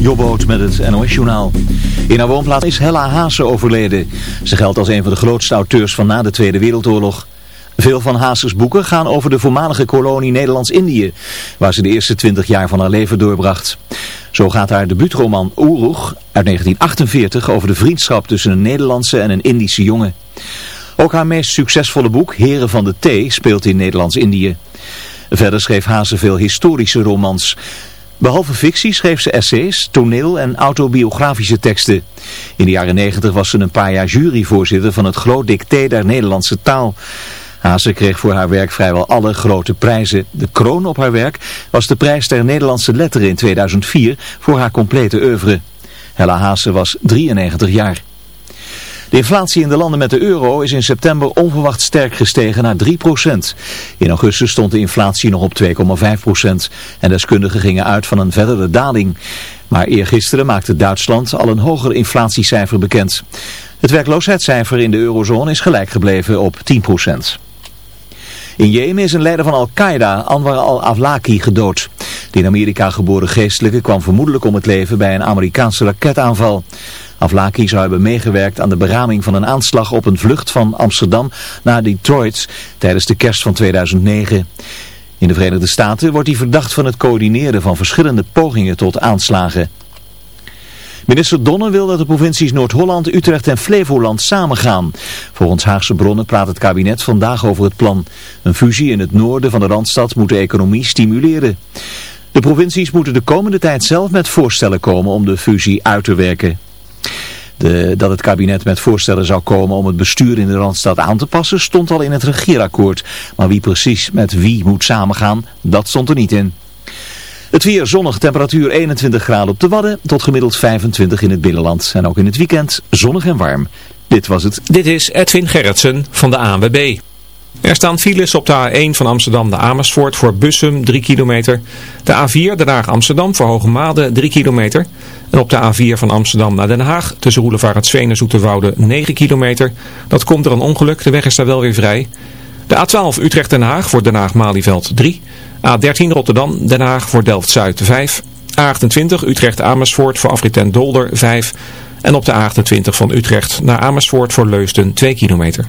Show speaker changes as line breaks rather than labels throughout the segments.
Jobboot met het NOS-journaal. In haar woonplaats is Hella Haase overleden. Ze geldt als een van de grootste auteurs van na de Tweede Wereldoorlog. Veel van Haases boeken gaan over de voormalige kolonie Nederlands-Indië, waar ze de eerste twintig jaar van haar leven doorbracht. Zo gaat haar debuutroman Oeroeg uit 1948 over de vriendschap tussen een Nederlandse en een Indische jongen. Ook haar meest succesvolle boek, Heren van de Thee, speelt in Nederlands-Indië. Verder schreef Haase veel historische romans. Behalve fictie schreef ze essays, toneel en autobiografische teksten. In de jaren negentig was ze een paar jaar juryvoorzitter van het Groot Dicté der Nederlandse taal. Haase kreeg voor haar werk vrijwel alle grote prijzen. De kroon op haar werk was de prijs der Nederlandse letteren in 2004 voor haar complete oeuvre. Hella Haase was 93 jaar. De inflatie in de landen met de euro is in september onverwacht sterk gestegen naar 3%. In augustus stond de inflatie nog op 2,5% en deskundigen gingen uit van een verdere daling. Maar eergisteren maakte Duitsland al een hoger inflatiecijfer bekend. Het werkloosheidscijfer in de eurozone is gelijk gebleven op 10%. In Jemen is een leider van Al-Qaeda, Anwar al-Awlaki, gedood. De in Amerika geboren geestelijke kwam vermoedelijk om het leven bij een Amerikaanse raketaanval. Avlaki zou hebben meegewerkt aan de beraming van een aanslag op een vlucht van Amsterdam naar Detroit tijdens de kerst van 2009. In de Verenigde Staten wordt hij verdacht van het coördineren van verschillende pogingen tot aanslagen. Minister Donner wil dat de provincies Noord-Holland, Utrecht en Flevoland samengaan. Volgens Haagse bronnen praat het kabinet vandaag over het plan. Een fusie in het noorden van de Randstad moet de economie stimuleren. De provincies moeten de komende tijd zelf met voorstellen komen om de fusie uit te werken. De, dat het kabinet met voorstellen zou komen om het bestuur in de Randstad aan te passen stond al in het regeerakkoord. Maar wie precies met wie moet samengaan, dat stond er niet in. Het weer zonnig, temperatuur 21 graden op de Wadden tot gemiddeld 25 in het binnenland. En ook in het weekend zonnig en warm. Dit was het.
Dit is Edwin Gerritsen van de ANWB. Er staan files op de A1 van Amsterdam naar Amersfoort voor Bussum 3 kilometer. De A4 Den Haag Amsterdam voor Hoogmade 3 kilometer. En op de A4 van Amsterdam naar Den Haag tussen Roelevaretsveen en Zoeterwoude 9 kilometer. Dat komt er een ongeluk, de weg is daar wel weer vrij. De A12 Utrecht Den Haag voor Den Haag Malieveld 3. A13 Rotterdam Den Haag voor Delft-Zuid 5. A28 Utrecht Amersfoort voor Afrit Dolder 5. En op de A28 van Utrecht naar Amersfoort voor Leusden 2 kilometer.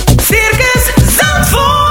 Circus Zandvoort.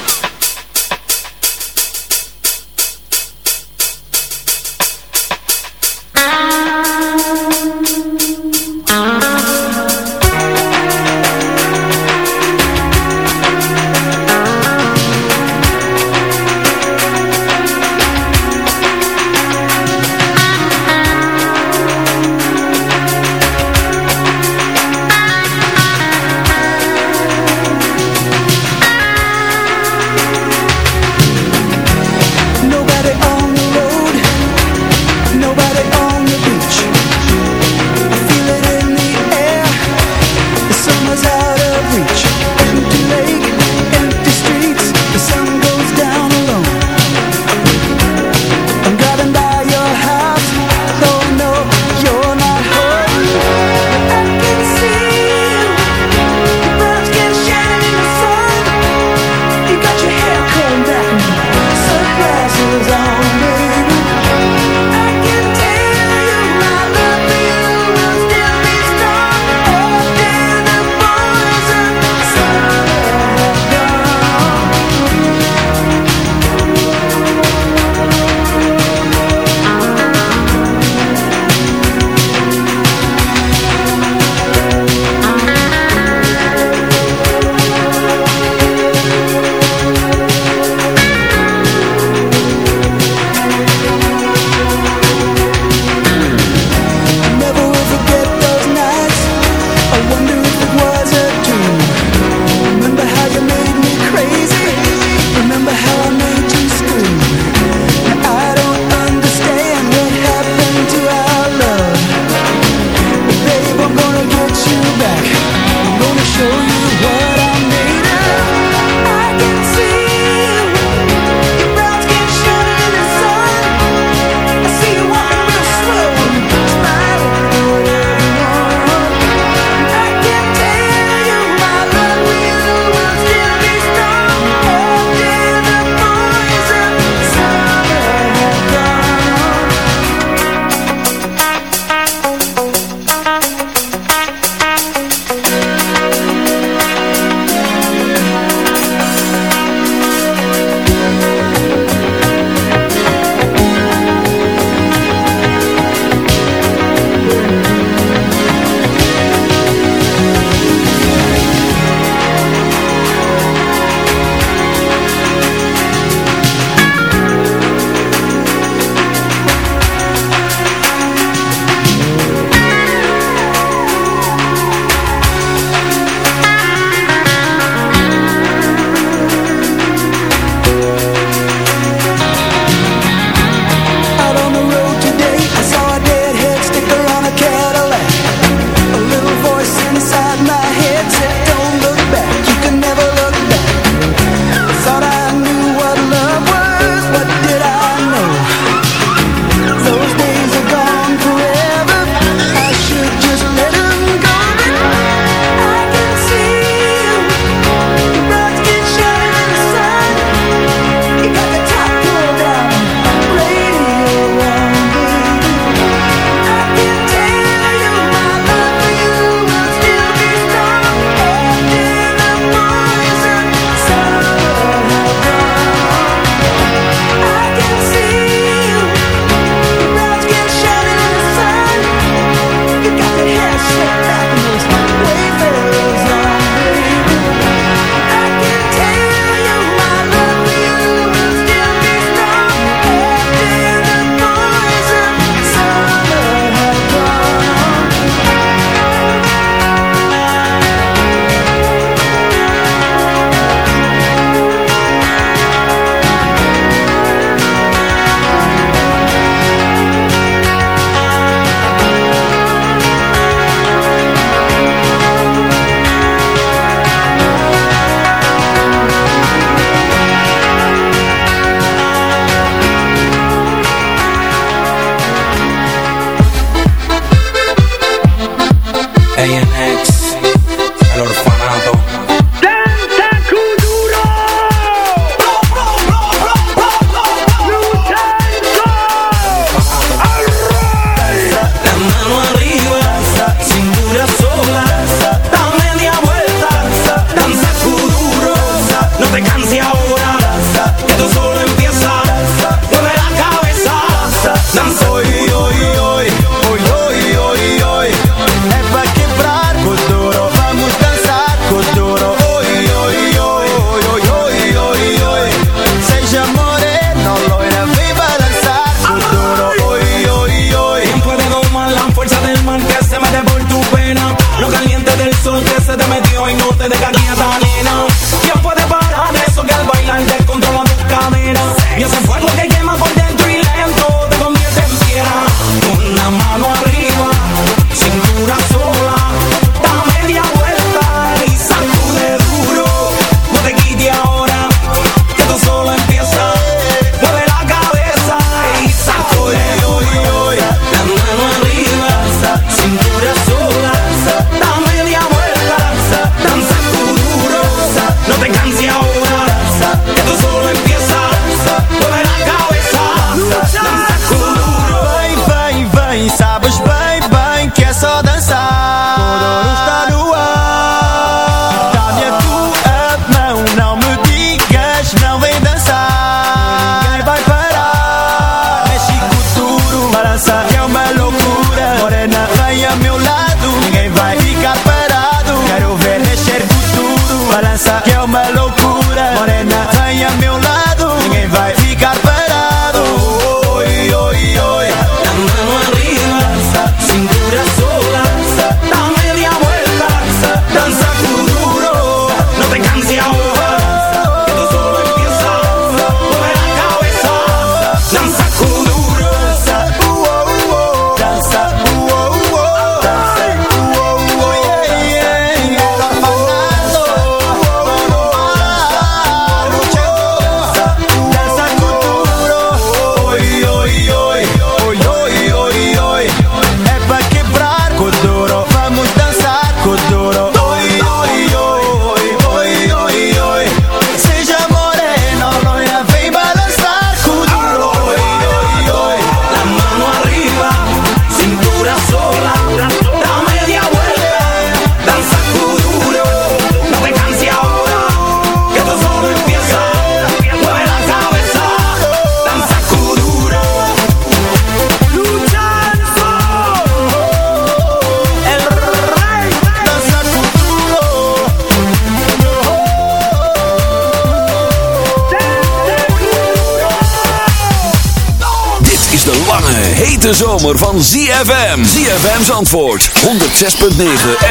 de zomer van ZFM. ZFM's antwoord 106.9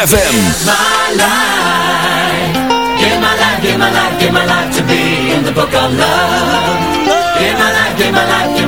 FM.
my life, give my life, give my life, give my life to be in the book of love. Give my life, give my life.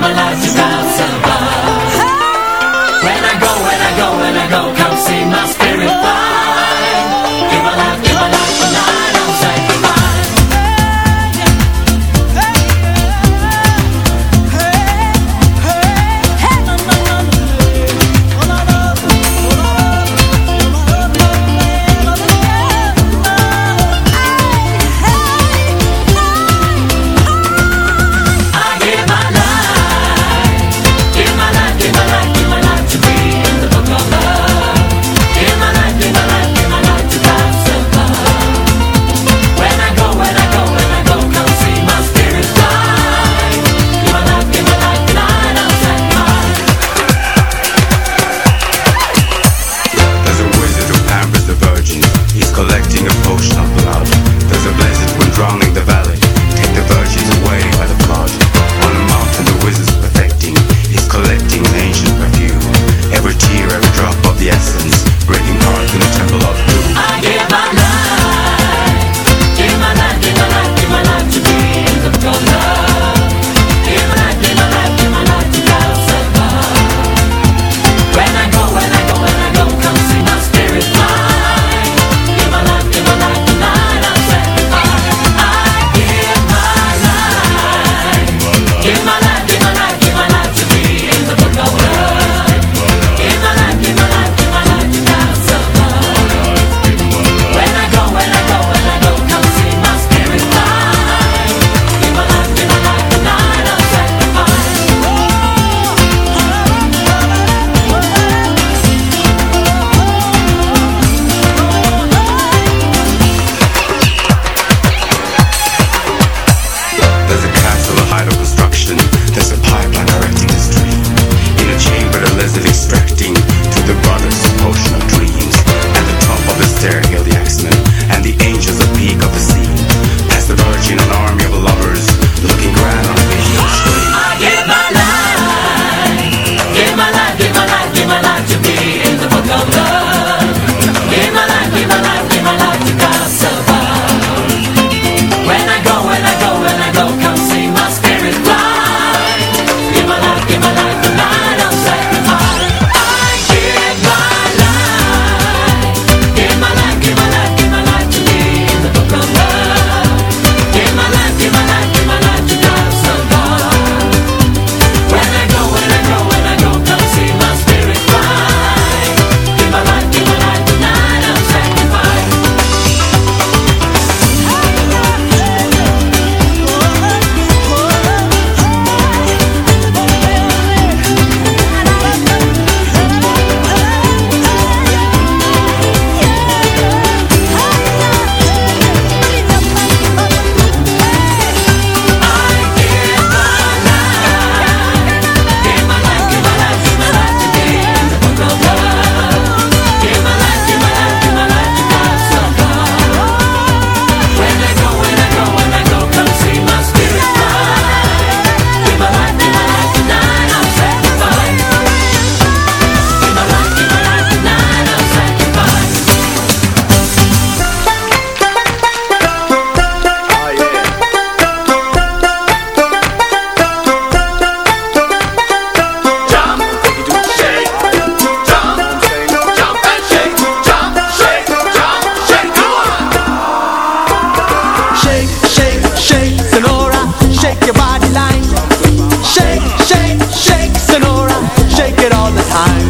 time.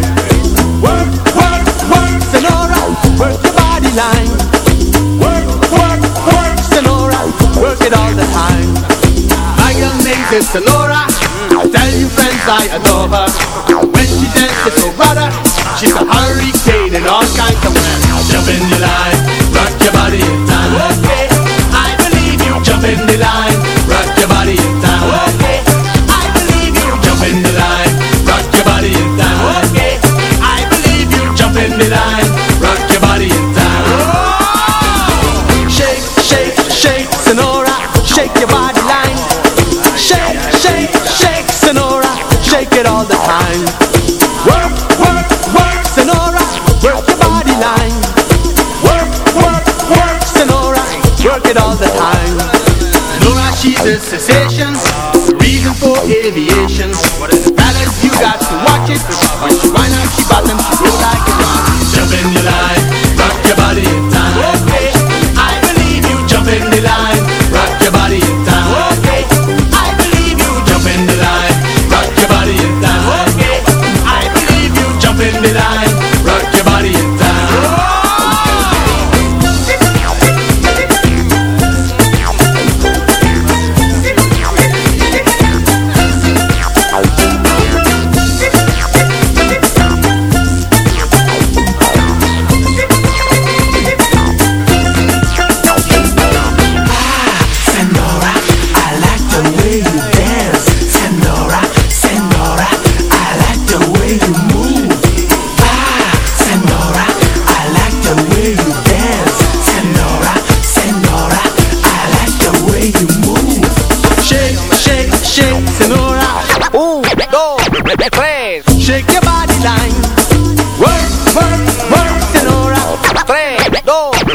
Work, work, work, Sonora, work your body line. Work, work, work, Sonora, work it all the time. My girl name is Sonora. Tell your friends I adore her. When she dances so rudder, she's a hurricane in all kinds of ways. Jump in your line. emotions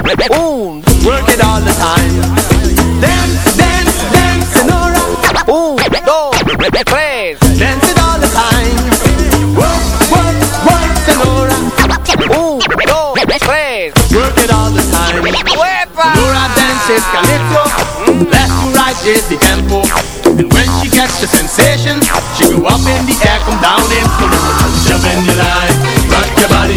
Ooh, work it all the time. Dance, dance, dance, Ooh. Dance it all the time. Work, work, work, Ooh. Work it all the time. Dances mm, Left to right the tempo. And when she sensation, she go up in the air, come down in. Jump in your line, rock your body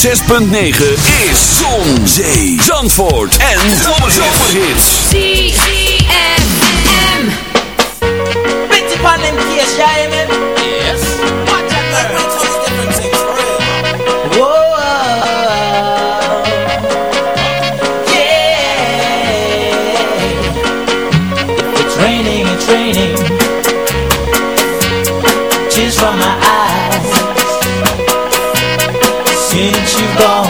6.9 is
Zon, Zee, Zandvoort en Zomerhits.
ZFM.
Bits upon them kids, Yes. Watch out, Training and training Tears from my eyes gente bom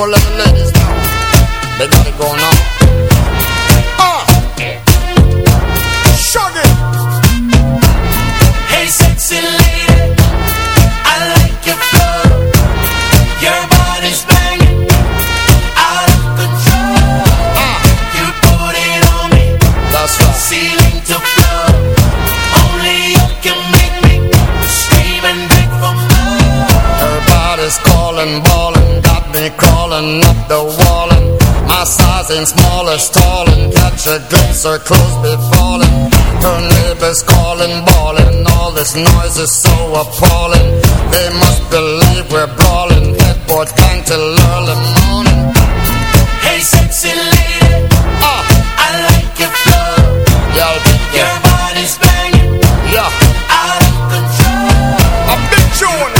more
love and let us know. They got it going on. Stalling. Catch a glimpse, her clothes be falling. Her neighbors calling, bawling. All this noise is so appalling. They must believe we're brawling. Headboard gang till early morning.
Hey, sexy lady,
Ah,
I like your flow.
yeah,
Your body's banging,
yeah.
out of control.
A big tune.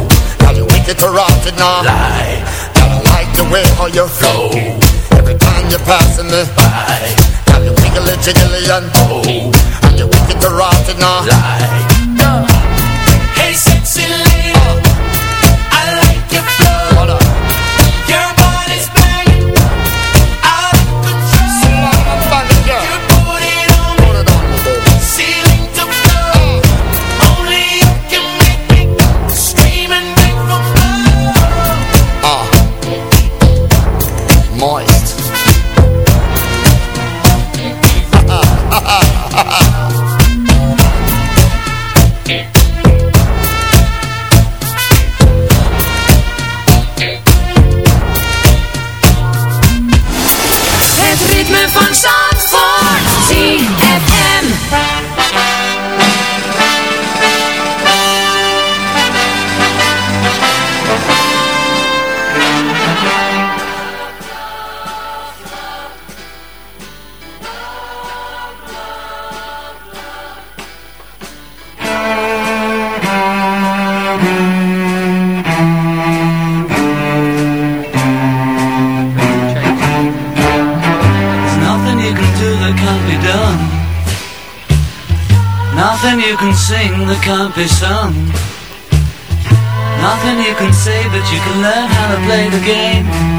Girl,
you
wicked to it now.
Lie,
I like the way how you flow. Every time you're passing me by. Girl, you wiggly jiggly and oh, and you wicked to rot it now.
lie. Can
learn how to play the game.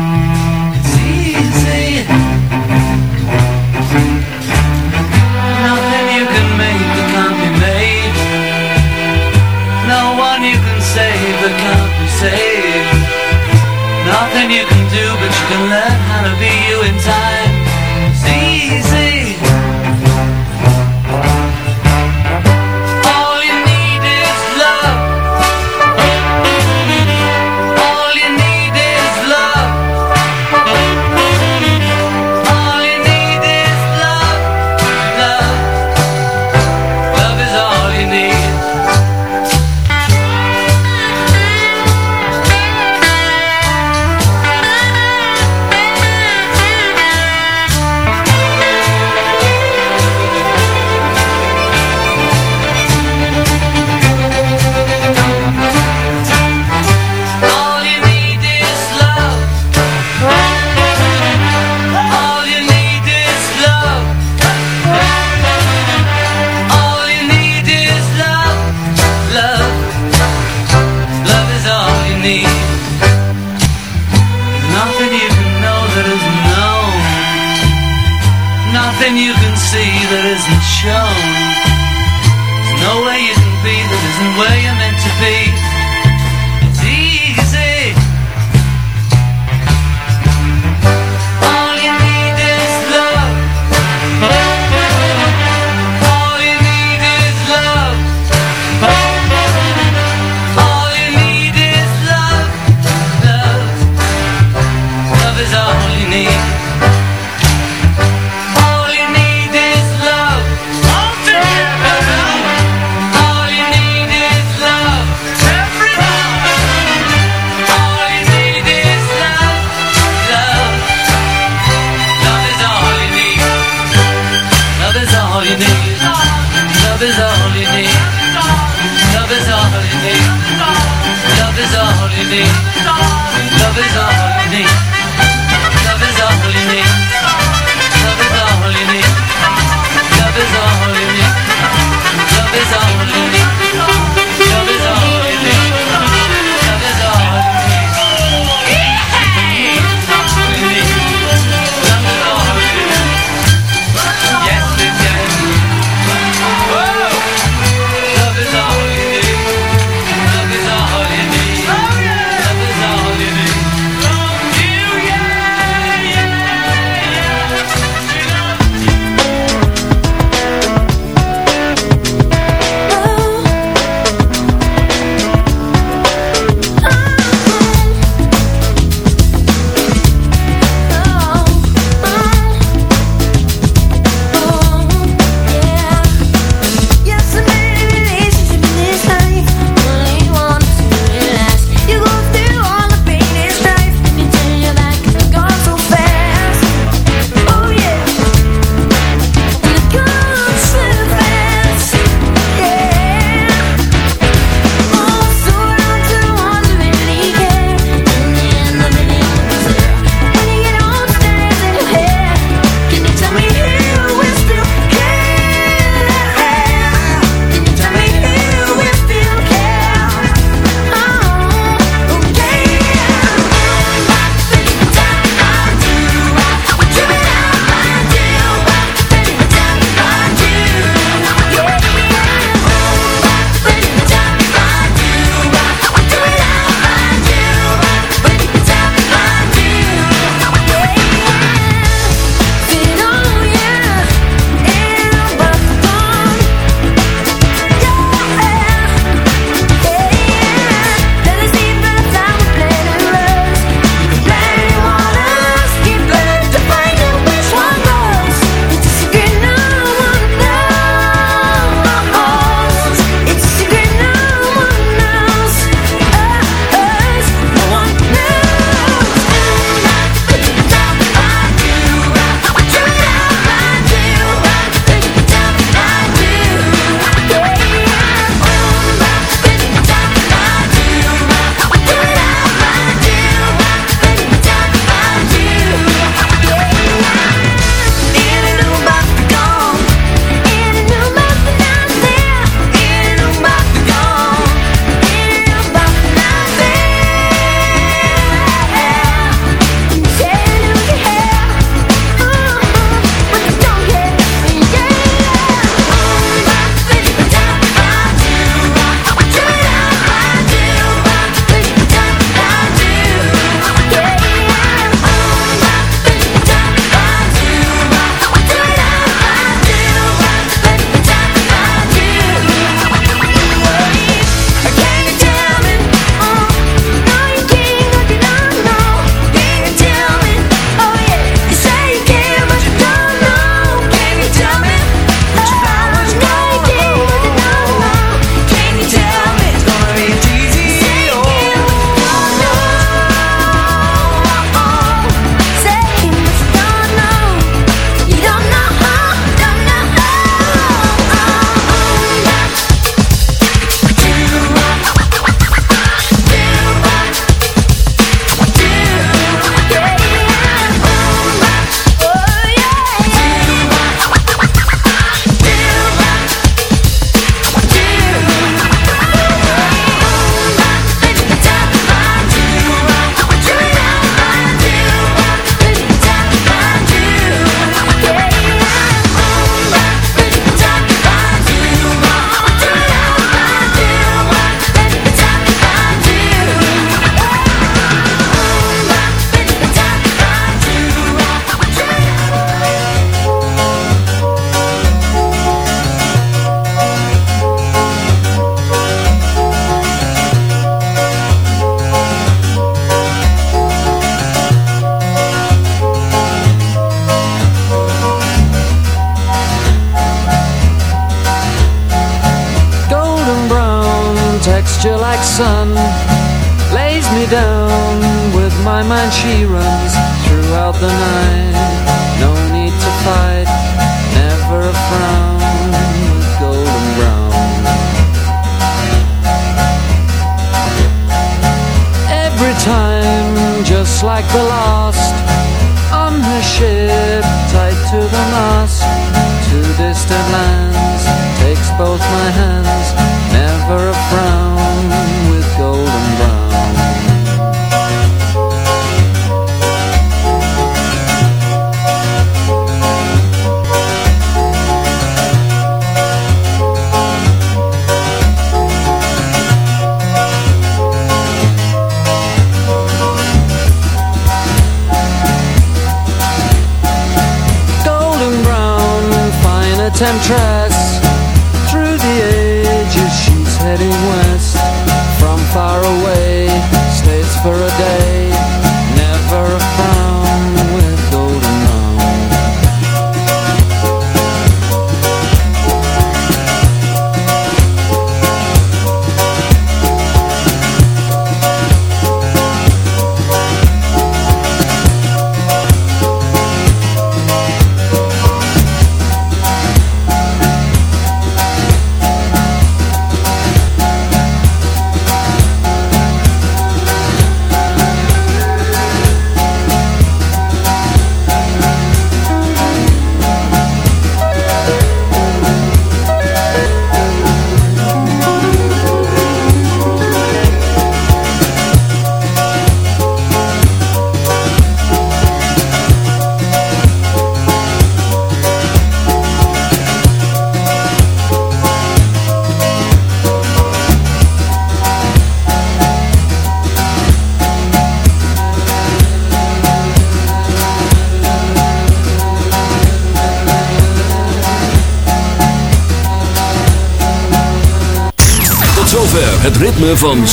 I'm trying.